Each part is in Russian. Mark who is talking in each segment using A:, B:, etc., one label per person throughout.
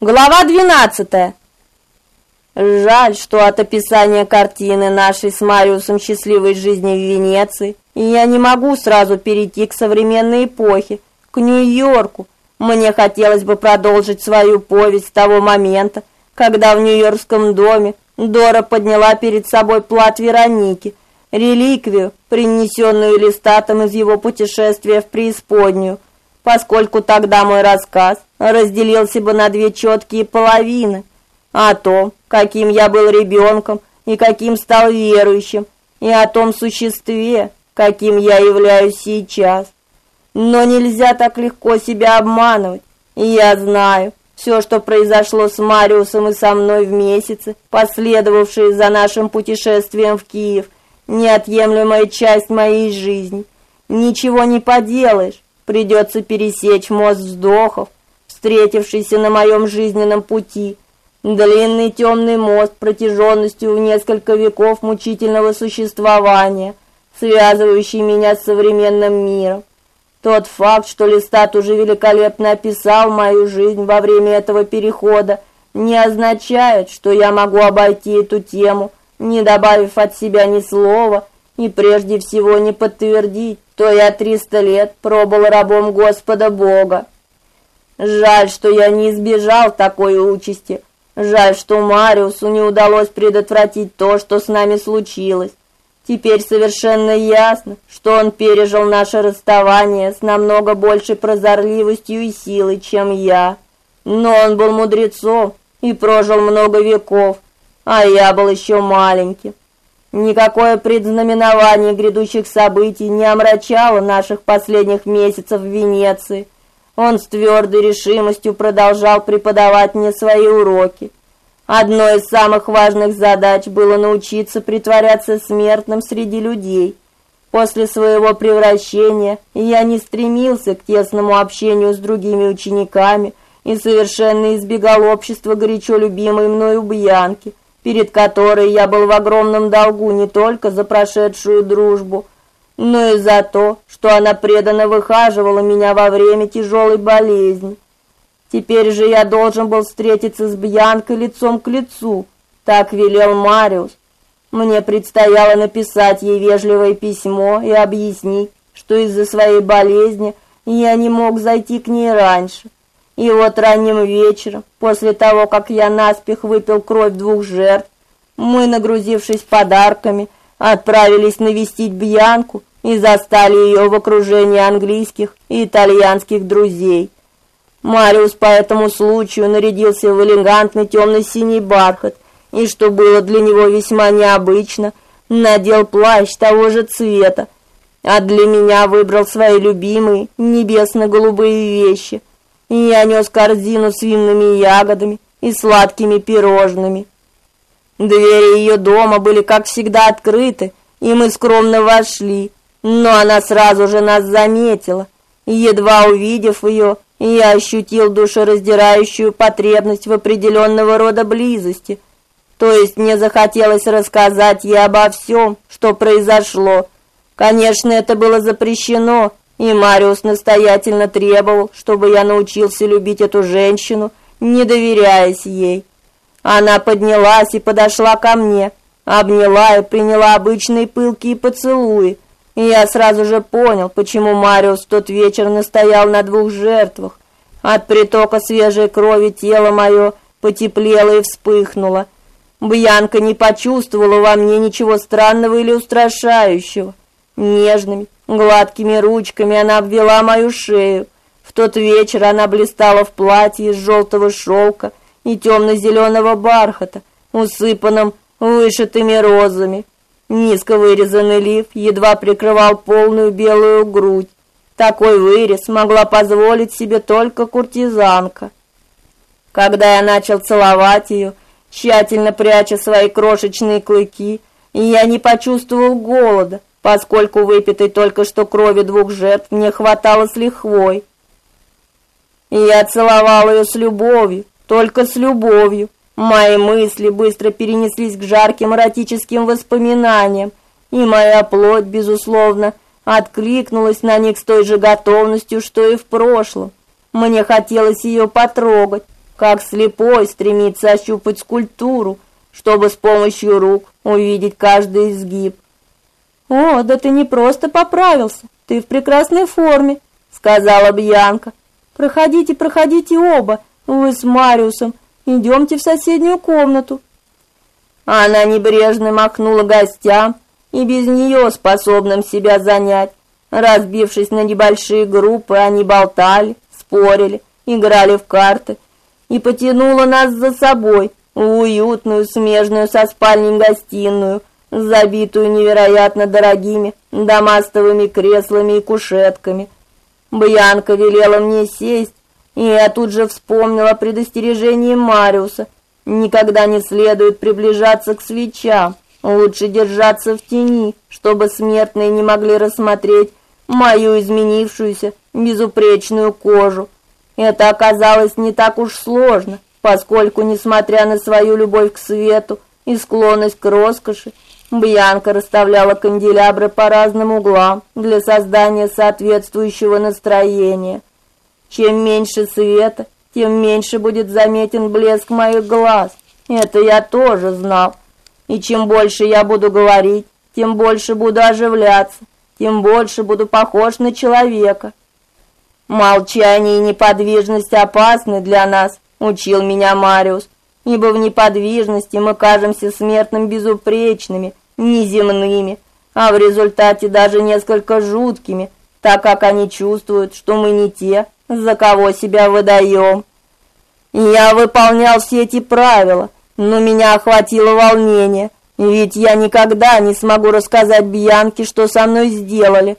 A: Глава 12. Жаль, что от описания картины нашей с Мариусом счастливой жизни в Венеции я не могу сразу перейти к современной эпохе, к Нью-Йорку. Мне хотелось бы продолжить свою повесть с того момента, когда в нью-йоркском доме Дора подняла перед собой плат Вероники, реликвию, принесенную Листатом из его путешествия в преисподнюю, поскольку тогда мой рассказ разделился бы на две четкие половины – о том, каким я был ребенком и каким стал верующим, и о том существе, каким я являюсь сейчас. Но нельзя так легко себя обманывать. И я знаю, все, что произошло с Мариусом и со мной в месяцы, последовавшие за нашим путешествием в Киев, неотъемлемая часть моей жизни. Ничего не поделаешь, придется пересечь мост вздохов, встретившийся на моем жизненном пути, Длинный темный мост протяженностью в несколько веков мучительного существования, связывающий меня с современным миром. Тот факт, что Листат уже великолепно описал мою жизнь во время этого перехода, не означает, что я могу обойти эту тему, не добавив от себя ни слова, и прежде всего не подтвердить, что я триста лет пробыл рабом Господа Бога. Жаль, что я не избежал такой участи, Жаль, что Мариусу не удалось предотвратить то, что с нами случилось. Теперь совершенно ясно, что он пережил наше расставание с намного большей прозорливостью и силой, чем я. Но он был мудрецом и прожил много веков, а я был еще маленьким. Никакое предзнаменование грядущих событий не омрачало наших последних месяцев в Венеции. Он с твердой решимостью продолжал преподавать мне свои уроки. Одной из самых важных задач было научиться притворяться смертным среди людей. После своего превращения я не стремился к тесному общению с другими учениками и совершенно избегал общества горячо любимой мною Бьянки, перед которой я был в огромном долгу не только за прошедшую дружбу, но и за то, что она преданно выхаживала меня во время тяжелой болезни. Теперь же я должен был встретиться с Бьянкой лицом к лицу, так велел Мариус. Мне предстояло написать ей вежливое письмо и объяснить, что из-за своей болезни я не мог зайти к ней раньше. И вот ранним вечером, после того, как я наспех выпил кровь двух жертв, мы, нагрузившись подарками, отправились навестить Бьянку и застали ее в окружении английских и итальянских друзей. Мариус по этому случаю нарядился в элегантный темно-синий бархат, и, что было для него весьма необычно, надел плащ того же цвета, а для меня выбрал свои любимые небесно-голубые вещи. И я нес корзину с винными ягодами и сладкими пирожными. Двери ее дома были, как всегда, открыты, и мы скромно вошли, но она сразу же нас заметила. Едва увидев ее, я ощутил душераздирающую потребность в определенного рода близости. То есть мне захотелось рассказать ей обо всем, что произошло. Конечно, это было запрещено, и Мариус настоятельно требовал, чтобы я научился любить эту женщину, не доверяясь ей. Она поднялась и подошла ко мне, обняла и приняла обычные пылкие поцелуи. И я сразу же понял, почему Мариус в тот вечер настоял на двух жертвах. От притока свежей крови тело мое потеплело и вспыхнуло. Бьянка не почувствовала во мне ничего странного или устрашающего. Нежными, гладкими ручками она обвела мою шею. В тот вечер она блистала в платье из желтого шелка, и темно-зеленого бархата, усыпанном вышитыми розами. Низко вырезанный лиф едва прикрывал полную белую грудь. Такой вырез могла позволить себе только куртизанка. Когда я начал целовать ее, тщательно пряча свои крошечные клыки, я не почувствовал голода, поскольку выпитой только что крови двух жертв мне хватало с лихвой. Я целовал ее с любовью, только с любовью. Мои мысли быстро перенеслись к жарким эротическим воспоминаниям, и моя плоть, безусловно, откликнулась на них с той же готовностью, что и в прошлом. Мне хотелось ее потрогать, как слепой стремится ощупать скульптуру, чтобы с помощью рук увидеть каждый изгиб. О, да ты не просто поправился, ты в прекрасной форме, сказала Бьянка. Проходите, проходите оба, вы с Мариусом. Идемте в соседнюю комнату. Она небрежно махнула гостям, и без нее способным себя занять. Разбившись на небольшие группы, они болтали, спорили, играли в карты и потянула нас за собой в уютную, смежную со спальней гостиную, забитую невероятно дорогими домастовыми креслами и кушетками. Бьянка велела мне сесть, и я тут же вспомнила предостережение Мариуса. Никогда не следует приближаться к свечам, лучше держаться в тени, чтобы смертные не могли рассмотреть мою изменившуюся безупречную кожу. Это оказалось не так уж сложно, поскольку, несмотря на свою любовь к свету и склонность к роскоши, Бьянка расставляла канделябры по разным углам для создания соответствующего настроения. Чем меньше света, тем меньше будет заметен блеск моих глаз. Это я тоже знал. И чем больше я буду говорить, тем больше буду оживляться, тем больше буду похож на человека. Молчание и неподвижность опасны для нас, учил меня Мариус, ибо в неподвижности мы кажемся смертным безупречными, неземными, а в результате даже несколько жуткими, так как они чувствуют, что мы не те, за кого себя выдаем. Я выполнял все эти правила, но меня охватило волнение, ведь я никогда не смогу рассказать Бьянке, что со мной сделали.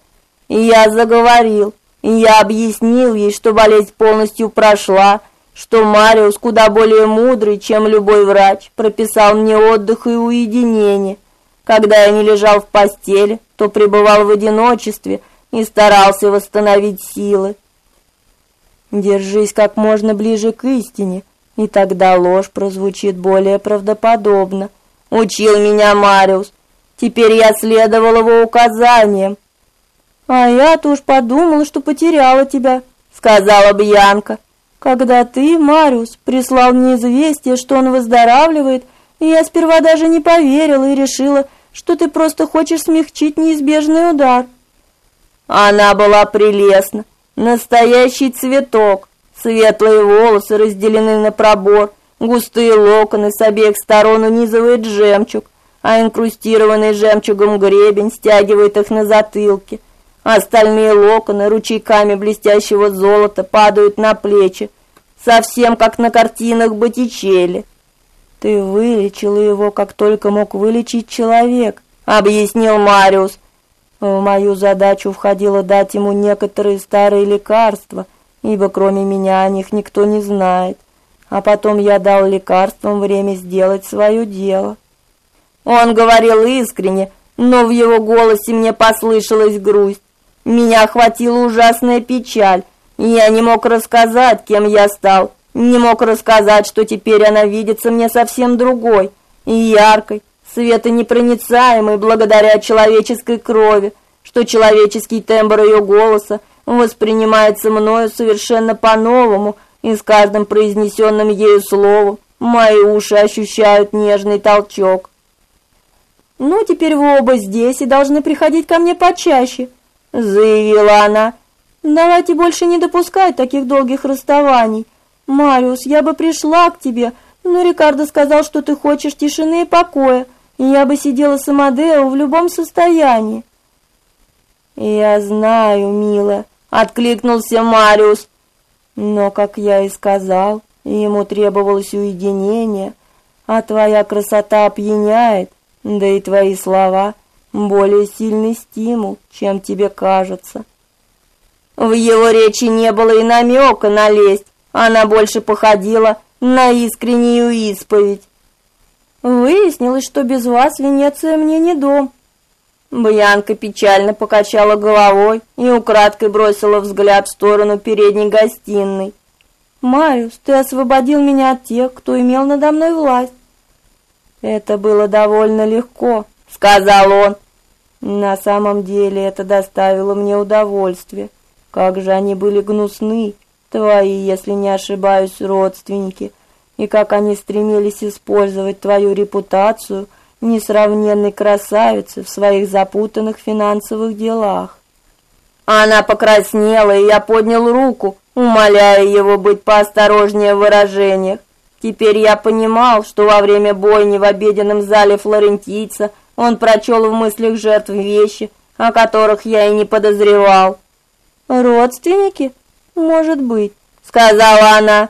A: Я заговорил, я объяснил ей, что болезнь полностью прошла, что Мариус куда более мудрый, чем любой врач, прописал мне отдых и уединение. Когда я не лежал в постели, то пребывал в одиночестве и старался восстановить силы. Держись как можно ближе к истине, и тогда ложь прозвучит более правдоподобно. Учил меня Мариус. Теперь я следовал его указаниям. А я-то уж подумала, что потеряла тебя, сказала Бьянка. Когда ты, Мариус, прислал мне известие, что он выздоравливает, я сперва даже не поверила и решила, что ты просто хочешь смягчить неизбежный удар. Она была прелестна, настоящий цветок. Светлые волосы разделены на пробор, густые локоны с обеих сторон унизывает жемчуг, а инкрустированный жемчугом гребень стягивает их на затылке. Остальные локоны ручейками блестящего золота падают на плечи, совсем как на картинах Боттичелли. Ты вылечил его, как только мог вылечить человек, объяснил Мариус. В мою задачу входило дать ему некоторые старые лекарства, ибо кроме меня о них никто не знает. А потом я дал лекарствам время сделать свое дело. Он говорил искренне, но в его голосе мне послышалась грусть. Меня охватила ужасная печаль. Я не мог рассказать, кем я стал. Не мог рассказать, что теперь она видится мне совсем другой яркой, светонепроницаемой благодаря человеческой крови, что человеческий тембр ее голоса воспринимается мною совершенно по-новому, и с каждым произнесенным ею словом мои уши ощущают нежный толчок. Ну, теперь вы оба здесь и должны приходить ко мне почаще, заявила она. Давайте больше не допускать таких долгих расставаний. Мариус, я бы пришла к тебе, но Рикардо сказал, что ты хочешь тишины и покоя, и я бы сидела с Амадео в любом состоянии. Я знаю, милая, откликнулся Мариус. Но, как я и сказал, ему требовалось уединение, а твоя красота опьяняет, да и твои слова более сильный стимул, чем тебе кажется. В его речи не было и намека на лесть, она больше походила на искреннюю исповедь. Выяснилось, что без вас Венеция мне не дом. Бьянка печально покачала головой и украдкой бросила взгляд в сторону передней гостиной. Мариус, ты освободил меня от тех, кто имел надо мной власть. Это было довольно легко, сказал он. На самом деле это доставило мне удовольствие. Как же они были гнусны, твои, если не ошибаюсь, родственники, и как они стремились использовать твою репутацию несравненной красавицы в своих запутанных финансовых делах. Она покраснела, и я поднял руку, умоляя его быть поосторожнее в выражениях. Теперь я понимал, что во время бойни в обеденном зале флорентийца он прочел в мыслях жертв вещи, о которых я и не подозревал. Родственники? Может быть, сказала она.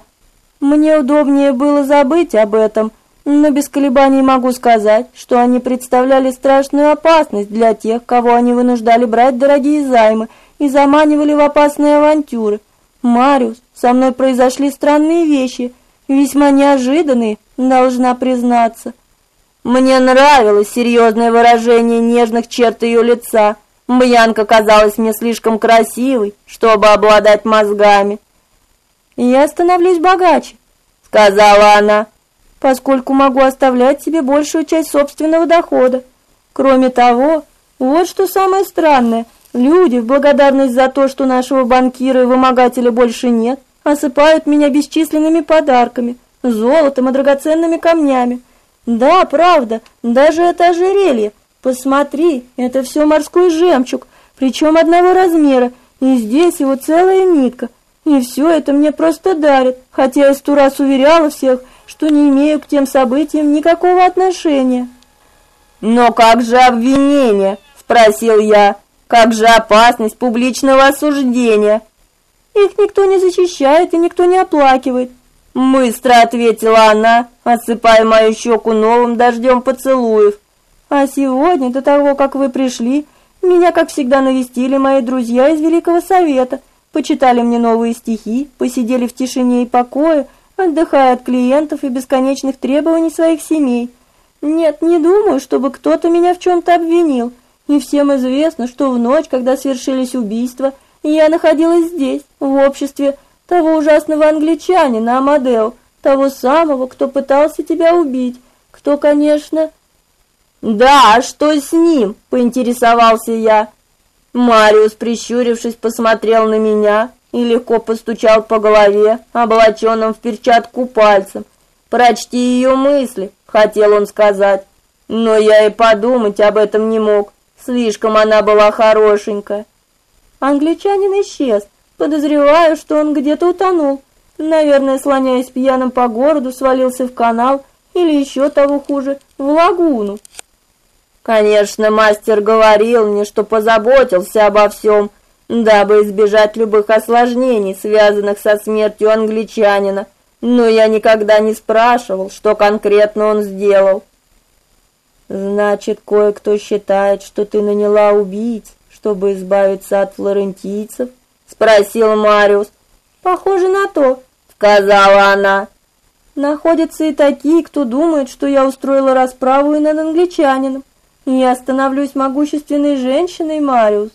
A: Мне удобнее было забыть об этом, но без колебаний могу сказать, что они представляли страшную опасность для тех, кого они вынуждали брать дорогие займы и заманивали в опасные авантюры. Мариус, со мной произошли странные вещи, весьма неожиданные, должна признаться. Мне нравилось серьезное выражение нежных черт ее лица. Бьянка казалась мне слишком красивой, чтобы обладать мозгами. «Я становлюсь богаче», — сказала она, «поскольку могу оставлять себе большую часть собственного дохода. Кроме того, вот что самое странное, Люди, в благодарность за то, что нашего банкира и вымогателя больше нет, осыпают меня бесчисленными подарками, золотом и драгоценными камнями. Да, правда, даже это ожерелье. Посмотри, это все морской жемчуг, причем одного размера, и здесь его целая нитка. И все это мне просто дарят, хотя я сто раз уверяла всех, что не имею к тем событиям никакого отношения. «Но как же обвинение?» – спросил я. Как же опасность публичного осуждения? Их никто не защищает и никто не оплакивает. Быстро ответила она, осыпая мою щеку новым дождем поцелуев. А сегодня, до того, как вы пришли, меня, как всегда, навестили мои друзья из Великого Совета, почитали мне новые стихи, посидели в тишине и покое, отдыхая от клиентов и бесконечных требований своих семей. Нет, не думаю, чтобы кто-то меня в чем-то обвинил. И всем известно, что в ночь, когда свершились убийства, я находилась здесь, в обществе того ужасного англичанина Амадео, того самого, кто пытался тебя убить, кто, конечно... «Да, а что с ним?» — поинтересовался я. Мариус, прищурившись, посмотрел на меня и легко постучал по голове, облаченным в перчатку пальцем. «Прочти ее мысли», — хотел он сказать, но я и подумать об этом не мог. Слишком она была хорошенькая. Англичанин исчез. Подозреваю, что он где-то утонул. Наверное, слоняясь пьяным по городу, свалился в канал или еще того хуже, в лагуну. Конечно, мастер говорил мне, что позаботился обо всем, дабы избежать любых осложнений, связанных со смертью англичанина, но я никогда не спрашивал, что конкретно он сделал. Значит, кое-кто считает, что ты наняла убийц, чтобы избавиться от флорентийцев? спросил Мариус. Похоже на то, сказала она. Находятся и такие, кто думает, что я устроила расправу и над англичанином. Я становлюсь могущественной женщиной, Мариус.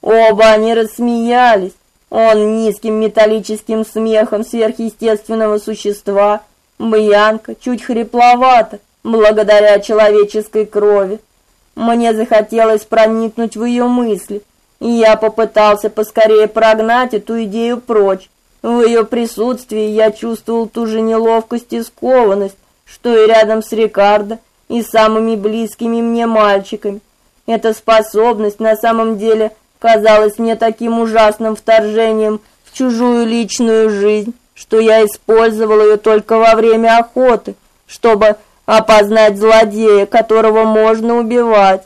A: Оба они рассмеялись. Он низким металлическим смехом сверхъестественного существа, Бьянка чуть хрипловато, благодаря человеческой крови. Мне захотелось проникнуть в ее мысли, я попытался поскорее прогнать эту идею прочь. В ее присутствии я чувствовал ту же неловкость и скованность, что и рядом с Рикардо и самыми близкими мне мальчиками. Эта способность на самом деле казалась мне таким ужасным вторжением в чужую личную жизнь, что я использовал ее только во время охоты, чтобы опознать злодея, которого можно убивать.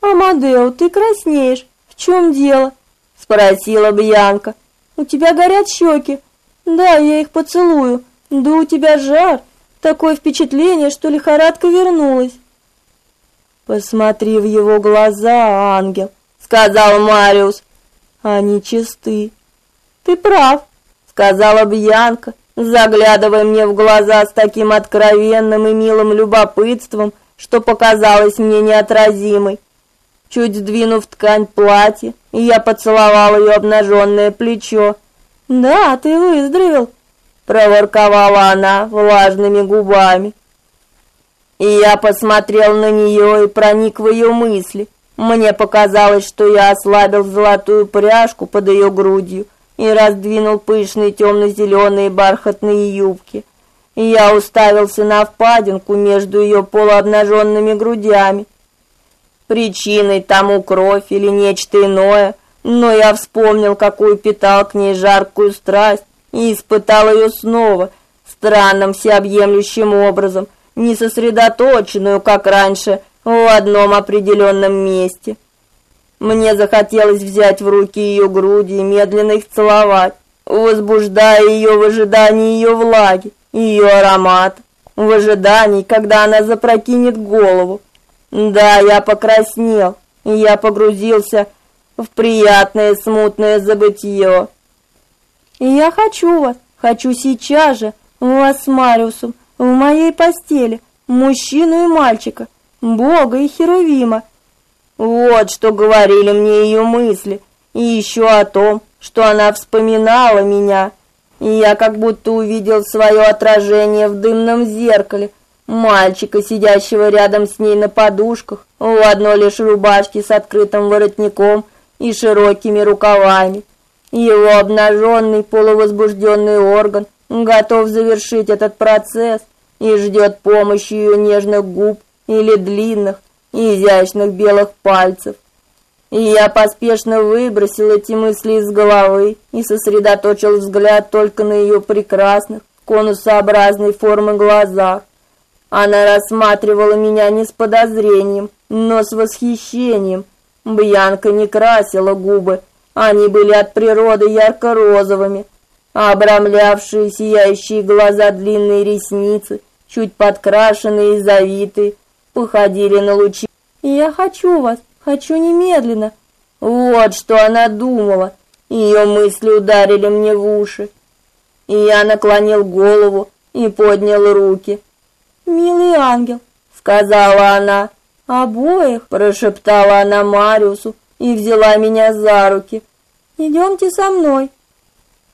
A: Амадео, ты краснеешь. В чем дело? спросила Бьянка. У тебя горят щеки. Да, я их поцелую. Да у тебя жар. Такое впечатление, что лихорадка вернулась. Посмотри в его глаза, ангел, сказал Мариус. Они чисты. Ты прав, сказала Бьянка заглядывая мне в глаза с таким откровенным и милым любопытством, что показалось мне неотразимой. Чуть сдвинув ткань платья, я поцеловал ее обнаженное плечо. "Да, ты выздоровел", проворковала она влажными губами. И я посмотрел на нее и проник в ее мысли. Мне показалось, что я ослабил золотую пряжку под ее грудью, и раздвинул пышные темно-зеленые бархатные юбки. И я уставился на впадинку между ее полуобнаженными грудями. Причиной тому кровь или нечто иное, но я вспомнил, какую питал к ней жаркую страсть, и испытал ее снова, странным всеобъемлющим образом, не сосредоточенную, как раньше, в одном определенном месте. Мне захотелось взять в руки ее груди и медленно их целовать, возбуждая ее в ожидании ее влаги, ее аромат, в ожидании, когда она запрокинет голову. Да, я покраснел, и я погрузился в приятное смутное забытье. Я хочу вас, хочу сейчас же, вас с Мариусом, в моей постели, мужчину и мальчика, Бога и Херувима. Вот что говорили мне ее мысли, и еще о том, что она вспоминала меня. И я как будто увидел свое отражение в дымном зеркале, мальчика, сидящего рядом с ней на подушках, в одной лишь рубашке с открытым воротником и широкими рукавами. Его обнаженный полувозбужденный орган готов завершить этот процесс и ждет помощи ее нежных губ или длинных, изящных белых пальцев. И я поспешно выбросил эти мысли из головы и сосредоточил взгляд только на ее прекрасных, конусообразной формы глазах. Она рассматривала меня не с подозрением, но с восхищением. Бьянка не красила губы, они были от природы ярко-розовыми, а обрамлявшие сияющие глаза длинные ресницы, чуть подкрашенные и завитые, походили на лучи. «Я хочу вас, хочу немедленно!» Вот что она думала. Ее мысли ударили мне в уши. И я наклонил голову и поднял руки. «Милый ангел», — сказала она. «Обоих», — прошептала она Мариусу и взяла меня за руки. «Идемте со мной».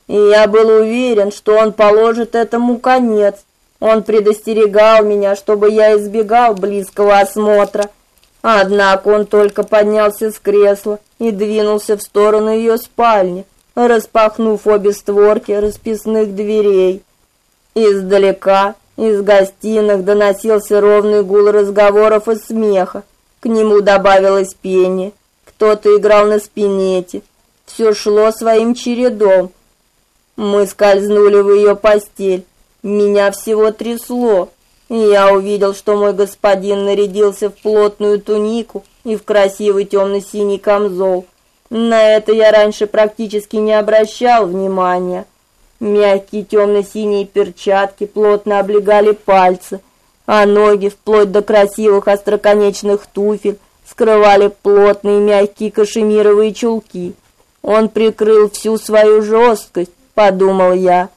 A: И я был уверен, что он положит этому конец. Он предостерегал меня, чтобы я избегал близкого осмотра. Однако он только поднялся с кресла и двинулся в сторону ее спальни, распахнув обе створки расписных дверей. Издалека, из гостиных доносился ровный гул разговоров и смеха. К нему добавилось пение. Кто-то играл на спинете. Все шло своим чередом. Мы скользнули в ее постель. Меня всего трясло. Я увидел, что мой господин нарядился в плотную тунику и в красивый темно-синий камзол. На это я раньше практически не обращал внимания. Мягкие темно-синие перчатки плотно облегали пальцы, а ноги, вплоть до красивых остроконечных туфель, скрывали плотные мягкие кашемировые чулки. Он прикрыл всю свою жесткость, подумал я.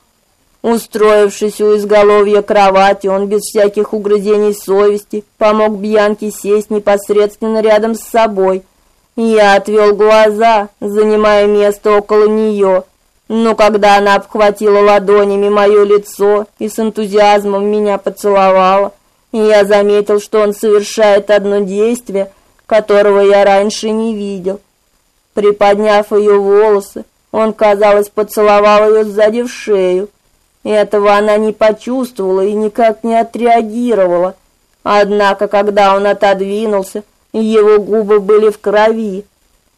A: Устроившись у изголовья кровати, он без всяких угрызений совести помог Бьянке сесть непосредственно рядом с собой. Я отвел глаза, занимая место около нее. Но когда она обхватила ладонями мое лицо и с энтузиазмом меня поцеловала, я заметил, что он совершает одно действие, которого я раньше не видел. Приподняв ее волосы, он, казалось, поцеловал ее сзади в шею. Этого она не почувствовала и никак не отреагировала. Однако, когда он отодвинулся, его губы были в крови,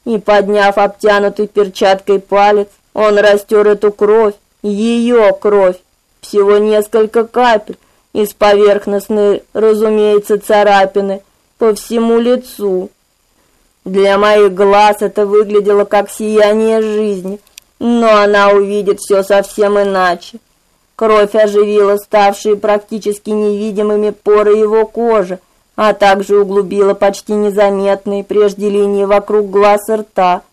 A: и, подняв обтянутый перчаткой палец, он растер эту кровь, ее кровь, всего несколько капель из поверхностной, разумеется, царапины по всему лицу. Для моих глаз это выглядело как сияние жизни, но она увидит все совсем иначе. Кровь оживила ставшие практически невидимыми поры его кожи, а также углубила почти незаметные прежде линии вокруг глаз и рта.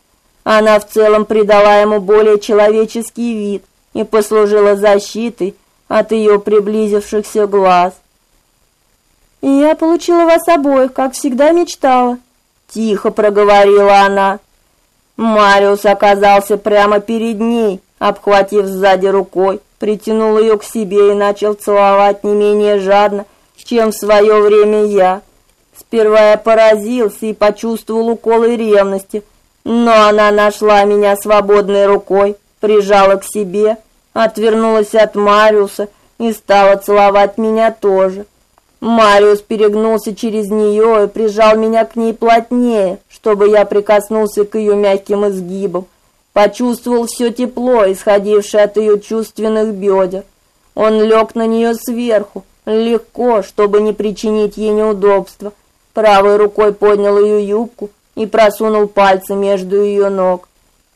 A: Она в целом придала ему более человеческий вид и послужила защитой от ее приблизившихся глаз. «И я получила вас обоих, как всегда мечтала», тихо проговорила она. Мариус оказался прямо перед ней, обхватив сзади рукой, притянул ее к себе и начал целовать не менее жадно, чем в свое время я. Сперва я поразился и почувствовал уколы ревности, но она нашла меня свободной рукой прижала к себе, отвернулась от Мариуса и стала целовать меня тоже. Мариус перегнулся через нее и прижал меня к ней плотнее, чтобы я прикоснулся к ее мягким изгибам, почувствовал все тепло, исходившее от ее чувственных бедер. Он лег на нее сверху, легко, чтобы не причинить ей неудобства. Правой рукой поднял ее юбку и просунул пальцы между ее ног.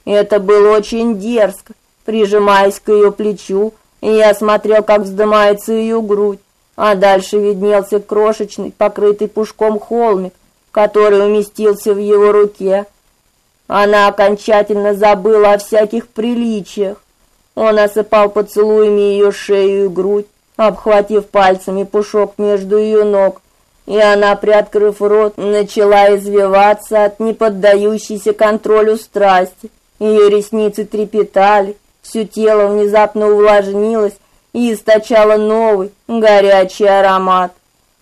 A: Это было очень дерзко. Прижимаясь к ее плечу, я смотрел, как вздымается ее грудь, а дальше виднелся крошечный, покрытый пушком холмик, который уместился в его руке. Она окончательно забыла о всяких приличиях. Он осыпал поцелуями ее шею и грудь, обхватив пальцами пушок между ее ног, и она, приоткрыв рот, начала извиваться от неподдающейся контролю страсти. Ее ресницы трепетали, все тело внезапно увлажнилось и источало новый, горячий аромат.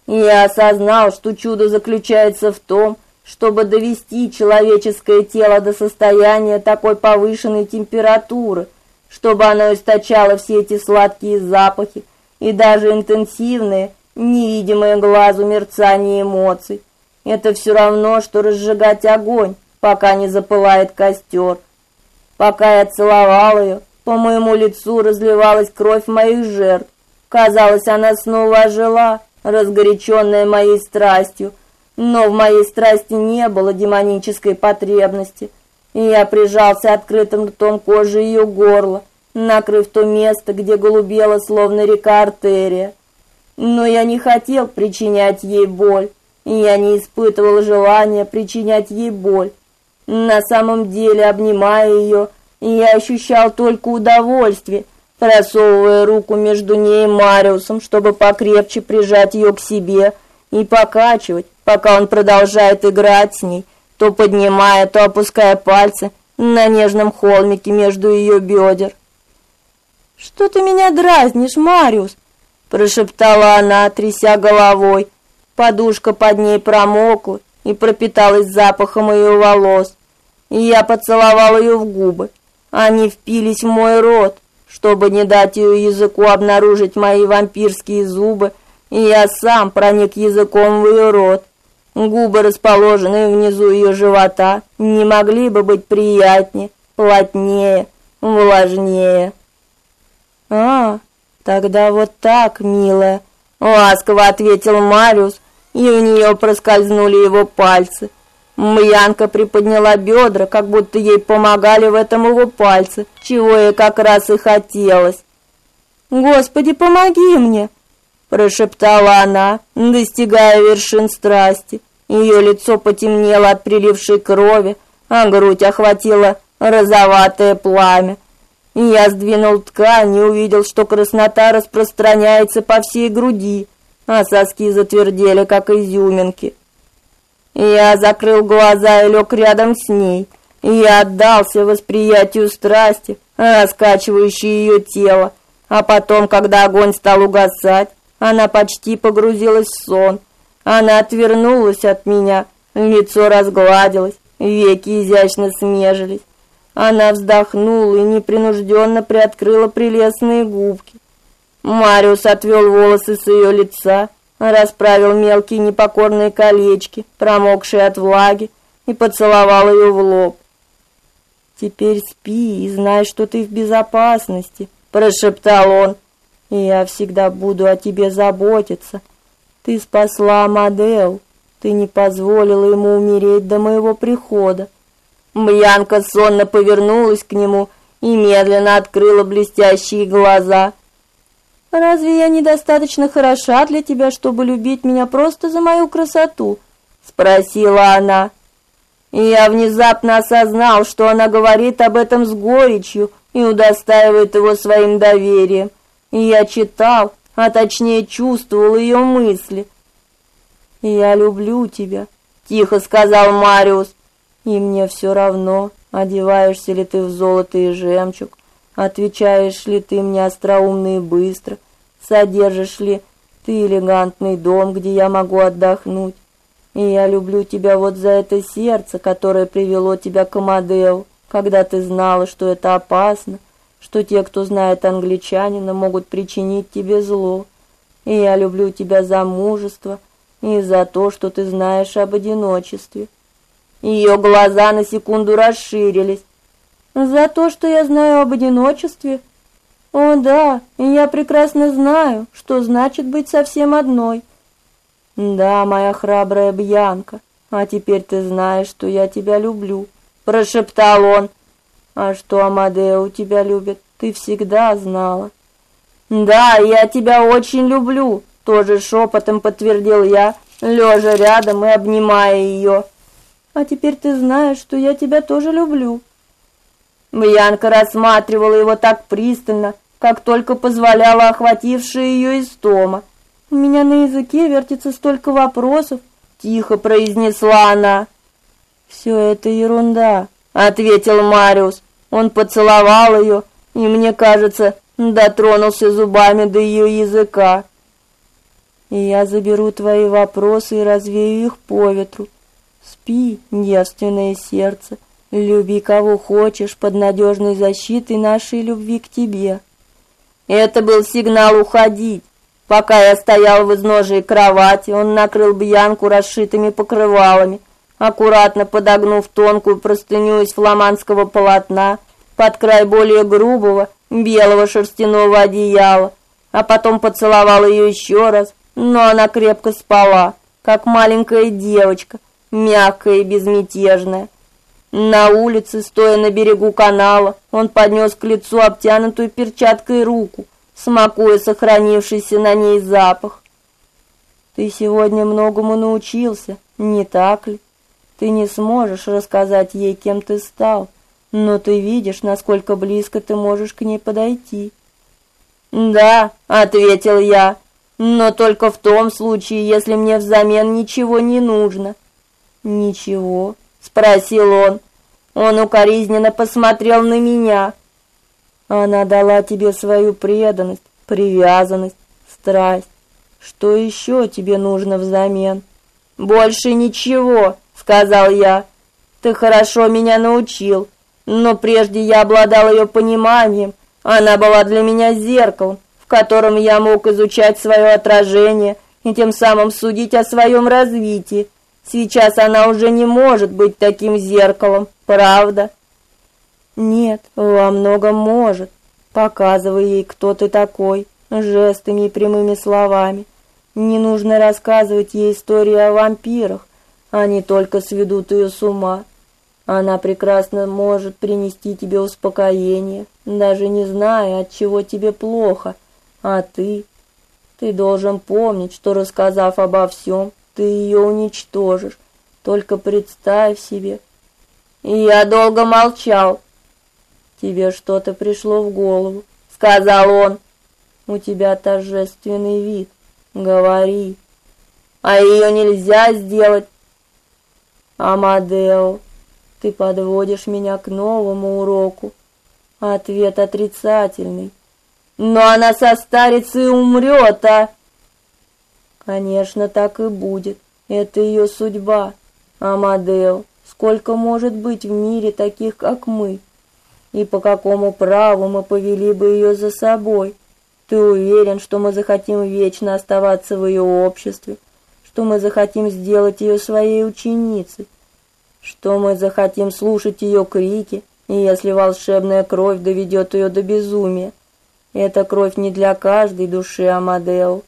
A: Я осознал, что чудо заключается в том, чтобы довести человеческое тело до состояния такой повышенной температуры, чтобы оно источало все эти сладкие запахи и даже интенсивные, невидимые глазу мерцание эмоций. Это все равно, что разжигать огонь, пока не запылает костер. Пока я целовал ее, по моему лицу разливалась кровь моих жертв. Казалось, она снова ожила, разгоряченная моей страстью, но в моей страсти не было демонической потребности, и я прижался открытым ртом кожи ее горла, накрыв то место, где голубела словно река артерия. Но я не хотел причинять ей боль, я не испытывал желания причинять ей боль. На самом деле, обнимая ее, я ощущал только удовольствие, просовывая руку между ней и Мариусом, чтобы покрепче прижать ее к себе и покачивать, пока он продолжает играть с ней, то поднимая, то опуская пальцы на нежном холмике между ее бедер. «Что ты меня дразнишь, Мариус?» прошептала она, тряся головой. Подушка под ней промокла и пропиталась запахом ее волос. И я поцеловал ее в губы. Они впились в мой рот, чтобы не дать ее языку обнаружить мои вампирские зубы, и я сам проник языком в ее рот. Губы, расположенные внизу ее живота, не могли бы быть приятнее, плотнее, влажнее. А, тогда вот так, милая, ласково ответил Мариус, и у нее проскользнули его пальцы. Мьянка приподняла бедра, как будто ей помогали в этом его пальцы, чего ей как раз и хотелось. Господи, помоги мне, прошептала она, достигая вершин страсти. Ее лицо потемнело от прилившей крови, а грудь охватила розоватое пламя. Я сдвинул ткань и увидел, что краснота распространяется по всей груди, а соски затвердели, как изюминки. Я закрыл глаза и лег рядом с ней. Я отдался восприятию страсти, раскачивающей ее тело. А потом, когда огонь стал угасать, она почти погрузилась в сон. Она отвернулась от меня, лицо разгладилось, веки изящно смежились. Она вздохнула и непринужденно приоткрыла прелестные губки. Мариус отвел волосы с ее лица, расправил мелкие непокорные колечки, промокшие от влаги, и поцеловал ее в лоб. Теперь спи и знай, что ты в безопасности, прошептал он. И я всегда буду о тебе заботиться. Ты спасла Амадеу, ты не позволила ему умереть до моего прихода. Бьянка сонно повернулась к нему и медленно открыла блестящие глаза. Разве я недостаточно хороша для тебя, чтобы любить меня просто за мою красоту? спросила она. И я внезапно осознал, что она говорит об этом с горечью и удостаивает его своим доверием. И я читал, а точнее чувствовал ее мысли. "Я люблю тебя", тихо сказал Мариус. И мне все равно, одеваешься ли ты в золото и жемчуг, отвечаешь ли ты мне остроумно и быстро, содержишь ли ты элегантный дом, где я могу отдохнуть. И я люблю тебя вот за это сердце, которое привело тебя к Амадеу, когда ты знала, что это опасно, что те, кто знает англичанина, могут причинить тебе зло. И я люблю тебя за мужество и за то, что ты знаешь об одиночестве. Ее глаза на секунду расширились. За то, что я знаю об одиночестве? О, да, я прекрасно знаю, что значит быть совсем одной. Да, моя храбрая Бьянка, а теперь ты знаешь, что я тебя люблю, прошептал он. А что Амадео тебя любит, ты всегда знала. Да, я тебя очень люблю, тоже шепотом подтвердил я, лежа рядом и обнимая ее. А теперь ты знаешь, что я тебя тоже люблю. Бьянка рассматривала его так пристально, как только позволяла охватившая ее истома. У меня на языке вертится столько вопросов, тихо произнесла она. «Все это ерунда, ответил Мариус. Он поцеловал ее и, мне кажется, дотронулся зубами до ее языка. Я заберу твои вопросы и развею их по ветру. Спи, девственное сердце, люби кого хочешь под надежной защитой нашей любви к тебе. Это был сигнал уходить. Пока я стоял в изножии кровати, он накрыл Бьянку расшитыми покрывалами, аккуратно подогнув тонкую простыню из фламандского полотна под край более грубого белого шерстяного одеяла, а потом поцеловал ее еще раз, но она крепко спала, как маленькая девочка, мягкая и безмятежная. На улице, стоя на берегу канала, он поднес к лицу обтянутую перчаткой руку, смакуя сохранившийся на ней запах. Ты сегодня многому научился, не так ли? Ты не сможешь рассказать ей, кем ты стал, но ты видишь, насколько близко ты можешь к ней подойти. Да, ответил я. Но только в том случае, если мне взамен ничего не нужно. Ничего, спросил он. Он укоризненно посмотрел на меня. Она дала тебе свою преданность, привязанность, страсть. Что еще тебе нужно взамен? Больше ничего, сказал я. Ты хорошо меня научил, но прежде я обладал ее пониманием. Она была для меня зеркалом, в котором я мог изучать свое отражение и тем самым судить о своем развитии. Сейчас она уже не может быть таким зеркалом, правда? Нет, во многом может. Показывай ей, кто ты такой, жестами и прямыми словами. Не нужно рассказывать ей истории о вампирах, они только сведут ее с ума. Она прекрасно может принести тебе успокоение, даже не зная, от чего тебе плохо. А ты, ты должен помнить, что рассказав обо всем, ты ее уничтожишь. Только представь себе. И я долго молчал, Тебе что-то пришло в голову, сказал он. У тебя торжественный вид. Говори. А ее нельзя сделать. Амадео, ты подводишь меня к новому уроку. Ответ отрицательный. Но она состарится и умрет, а? Конечно, так и будет. Это ее судьба. Амадео, сколько может быть в мире таких, как мы? И по какому праву мы повели бы ее за собой? Ты уверен, что мы захотим вечно оставаться в ее обществе, что мы захотим сделать ее своей ученицей, что мы захотим слушать ее крики, и если волшебная кровь доведет ее до безумия? Эта кровь не для каждой души Амадео.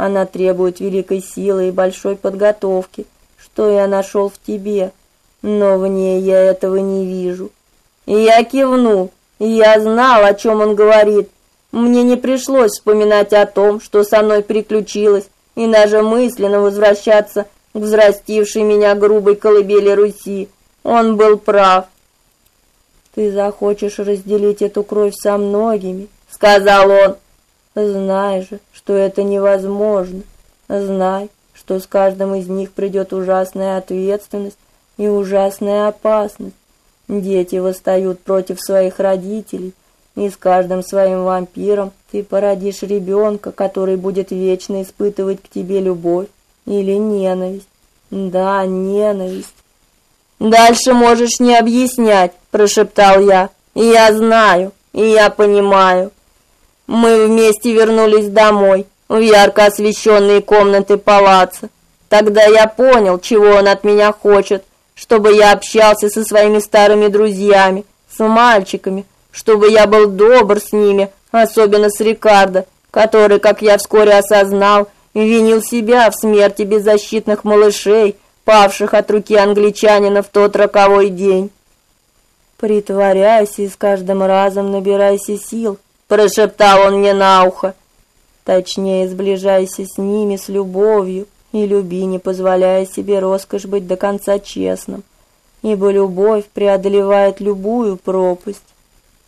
A: Она требует великой силы и большой подготовки, что я нашел в тебе, но в ней я этого не вижу. Я кивнул. Я знал, о чем он говорит. Мне не пришлось вспоминать о том, что со мной приключилось, и даже мысленно возвращаться к взрастившей меня грубой колыбели Руси. Он был прав. Ты захочешь разделить эту кровь со многими, сказал он. Знай же, что это невозможно. Знай, что с каждым из них придет ужасная ответственность и ужасная опасность. Дети восстают против своих родителей, и с каждым своим вампиром ты породишь ребенка, который будет вечно испытывать к тебе любовь или ненависть. Да, ненависть. Дальше можешь не объяснять, прошептал я. Я знаю. и я понимаю. Мы вместе вернулись домой, в ярко освещенные комнаты палаца. Тогда я понял, чего он от меня хочет, чтобы я общался со своими старыми друзьями, с мальчиками, чтобы я был добр с ними, особенно с Рикардо, который, как я вскоре осознал, винил себя в смерти беззащитных малышей, павших от руки англичанина в тот роковой день. Притворяйся и с каждым разом набирайся сил, прошептал он мне на ухо. Точнее, сближайся с ними с любовью и люби, не позволяя себе роскошь быть до конца честным, ибо любовь преодолевает любую пропасть.